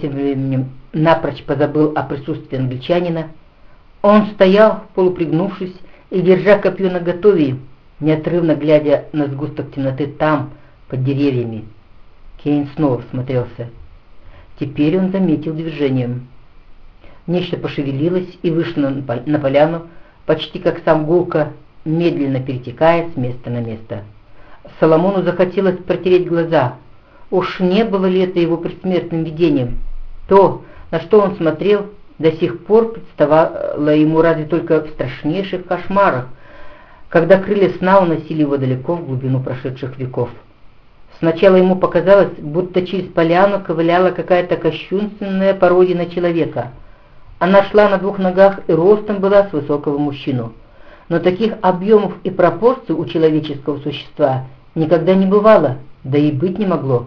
Тем временем напрочь позабыл о присутствии англичанина. Он стоял, полупригнувшись, и, держа копье наготове, неотрывно глядя на сгусток темноты там, под деревьями. Кейн снова всмотрелся. Теперь он заметил движением. Нечто пошевелилось и вышло на поляну, почти как сам Гулка, медленно перетекая с места на место. Соломону захотелось протереть глаза. Уж не было ли это его предсмертным видением? То, на что он смотрел, до сих пор представало ему разве только в страшнейших кошмарах, когда крылья сна уносили его далеко в глубину прошедших веков. Сначала ему показалось, будто через поляну ковыляла какая-то кощунственная пародия на человека. Она шла на двух ногах и ростом была с высокого мужчину. Но таких объемов и пропорций у человеческого существа никогда не бывало, да и быть не могло.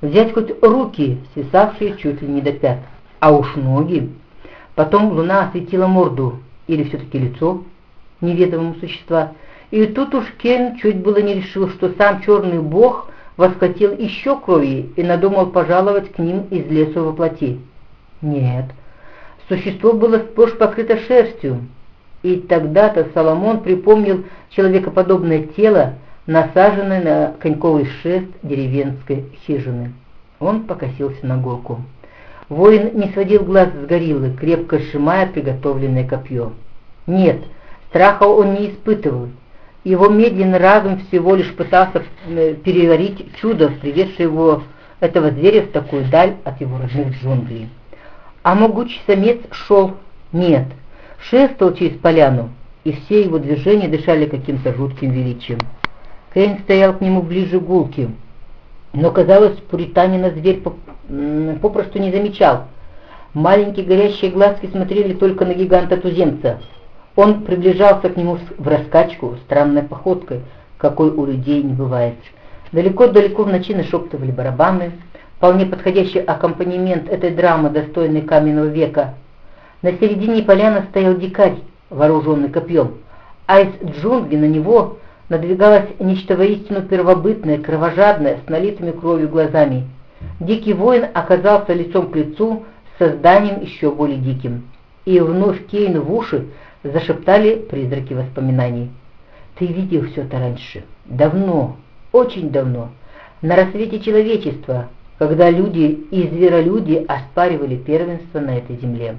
Взять хоть руки, свисавшие чуть ли не до пят, а уж ноги. Потом луна осветила морду, или все-таки лицо неведомого существа, и тут уж Кен чуть было не решил, что сам черный бог восхотел еще крови и надумал пожаловать к ним из лесу во. Нет, существо было сплошь покрыто шерстью, и тогда-то Соломон припомнил человекоподобное тело, насаженное на коньковый шест деревенской хижины. Он покосился на горку. Воин не сводил глаз с гориллы, крепко сжимая приготовленное копье. Нет, страха он не испытывал. Его медленный разум всего лишь пытался э, переварить чудо, приведшее его, этого зверя, в такую даль от его родных джунглей. А могучий самец шел, нет, шествовал через поляну, и все его движения дышали каким-то жутким величием. Кейн стоял к нему ближе гулки, но, казалось, пуританина зверь попросту не замечал. Маленькие горящие глазки смотрели только на гиганта-туземца. Он приближался к нему в раскачку, странной походкой, какой у людей не бывает. Далеко-далеко в ночи нашептывали барабаны, вполне подходящий аккомпанемент этой драмы, достойной каменного века. На середине поляны стоял дикарь, вооруженный копьем, а из джунглей на него надвигалось нечто воистину первобытное, кровожадное, с налитыми кровью глазами. Дикий воин оказался лицом к лицу с созданием еще более диким. И вновь Кейну в уши зашептали призраки воспоминаний. «Ты видел все это раньше. Давно, очень давно. На рассвете человечества, когда люди и зверолюди оспаривали первенство на этой земле».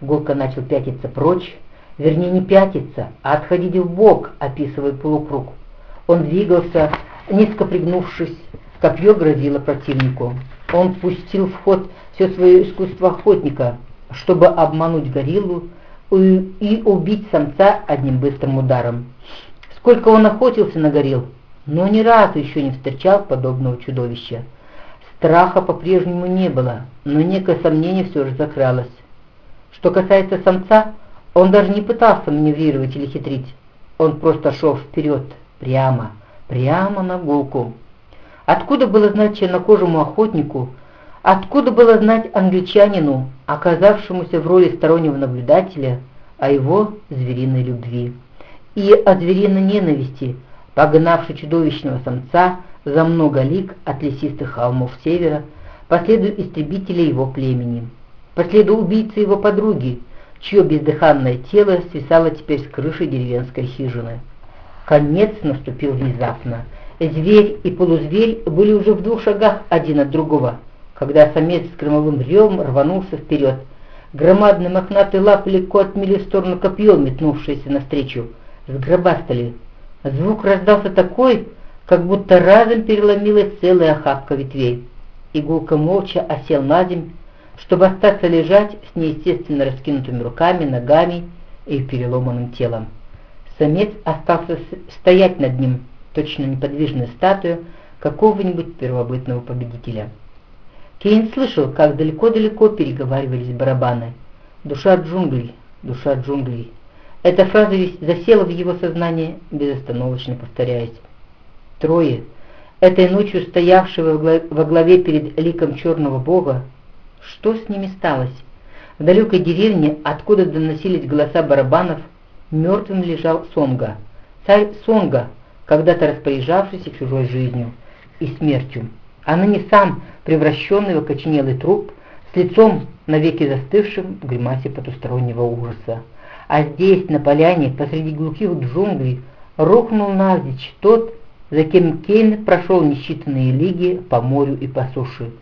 Гулка начал пятиться прочь, вернее не пятиться, а отходить в бок, описывая полукруг. Он двигался, низко пригнувшись, копье грозило противнику. Он пустил в ход все свое искусство охотника, чтобы обмануть гориллу и убить самца одним быстрым ударом. Сколько он охотился на горилл, но ни разу еще не встречал подобного чудовища. Страха по-прежнему не было, но некое сомнение все же закралось. Что касается самца, он даже не пытался маневрировать или хитрить. Он просто шел вперед, прямо, прямо на гулку. Откуда было знать чернокожему охотнику, откуда было знать англичанину, оказавшемуся в роли стороннего наблюдателя, о его звериной любви и о звериной ненависти, погнавшей чудовищного самца за много лик от лесистых холмов севера, по следу истребителя его племени, по следу убийцы его подруги, чье бездыханное тело свисало теперь с крыши деревенской хижины. Конец наступил внезапно. Зверь и полузверь были уже в двух шагах один от другого, когда самец с громовым ревом рванулся вперед. Громадные мохнатые лапы легко отмели в сторону копье, метнувшееся навстречу. Сгробастали. Звук раздался такой, как будто разом переломилась целая охапка ветвей. Игулка молча осел на земь, чтобы остаться лежать с неестественно раскинутыми руками, ногами и переломанным телом. Самец остался стоять над ним, точно неподвижная статуя какого-нибудь первобытного победителя. Кейн слышал, как далеко-далеко переговаривались барабаны. «Душа джунглей, душа джунглей». Эта фраза засела в его сознании, безостановочно повторяясь. Трое, этой ночью стоявшего во главе перед ликом черного бога, что с ними сталось? В далекой деревне, откуда доносились голоса барабанов, мертвым лежал Сонга. Царь Сонга, когда-то распоряжавшийся чужой жизнью и смертью, а ныне сам, превращенный в окоченелый труп, с лицом навеки застывшим в гримасе потустороннего ужаса. А здесь, на поляне, посреди глухих джунглей, рухнул навзничь тот, за кем Кейн прошел несчитанные лиги по морю и по суше.